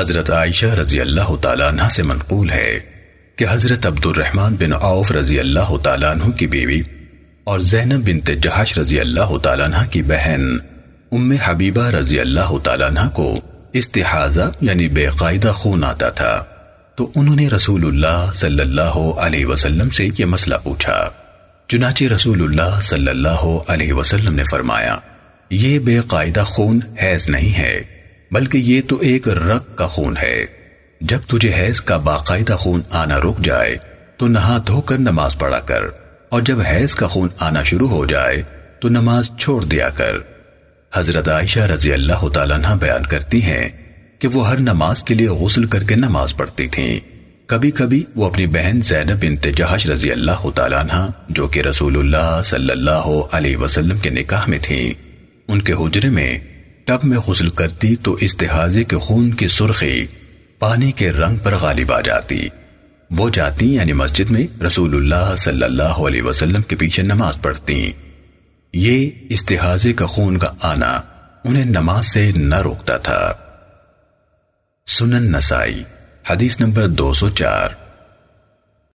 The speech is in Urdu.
حضرت عائشہ رضی اللہ تعالیٰ عنہ سے منقول ہے کہ حضرت عبد الرحمن بن عوف رضی اللہ تعالیٰ عنہ کی بیوی اور زینب بنت جہش رضی اللہ تعالیٰ عنہ کی بہن ام حبیبہ رضی اللہ تعالیٰ عنہ کو استحاضہ یعنی بے قاعدہ خون آتا تھا۔ تو انہوں نے رسول اللہ صلی اللہ علیہ وسلم سے یہ مسئلہ پوچھا۔ چنانچہ رسول اللہ صلی بلکہ یہ تو ایک رق کا خون ہے۔ جب تجھے حیض کا باقاعدہ خون آنا رک جائے، تو نہا دھو کر نماز پڑھا کر۔ اور جب حیض کا خون آنا شروع ہو جائے، تو نماز چھوڑ دیا کر۔ حضرت عائشہ رضی اللہ تعالیٰ عنہ بیان کرتی ہیں کہ وہ ہر نماز کے لیے غسل کر کے نماز پڑھتی تھیں۔ کبھی کبھی وہ اپنی بہن زینب بنت جہش رضی ٹب میں غسل کرتی تو استحاظ کے خون کی سرخی پانی کے رنگ پر غالب آ جاتی۔ وہ جاتی یعنی مسجد میں رسول اللہ صلی اللہ علیہ وسلم کے پیچھے نماز پڑھتی۔ یہ استحاضے کا خون کا آنا انہیں نماز سے نہ روکتا تھا۔ سنن نسائی، حدیث نمبر دو سو چار۔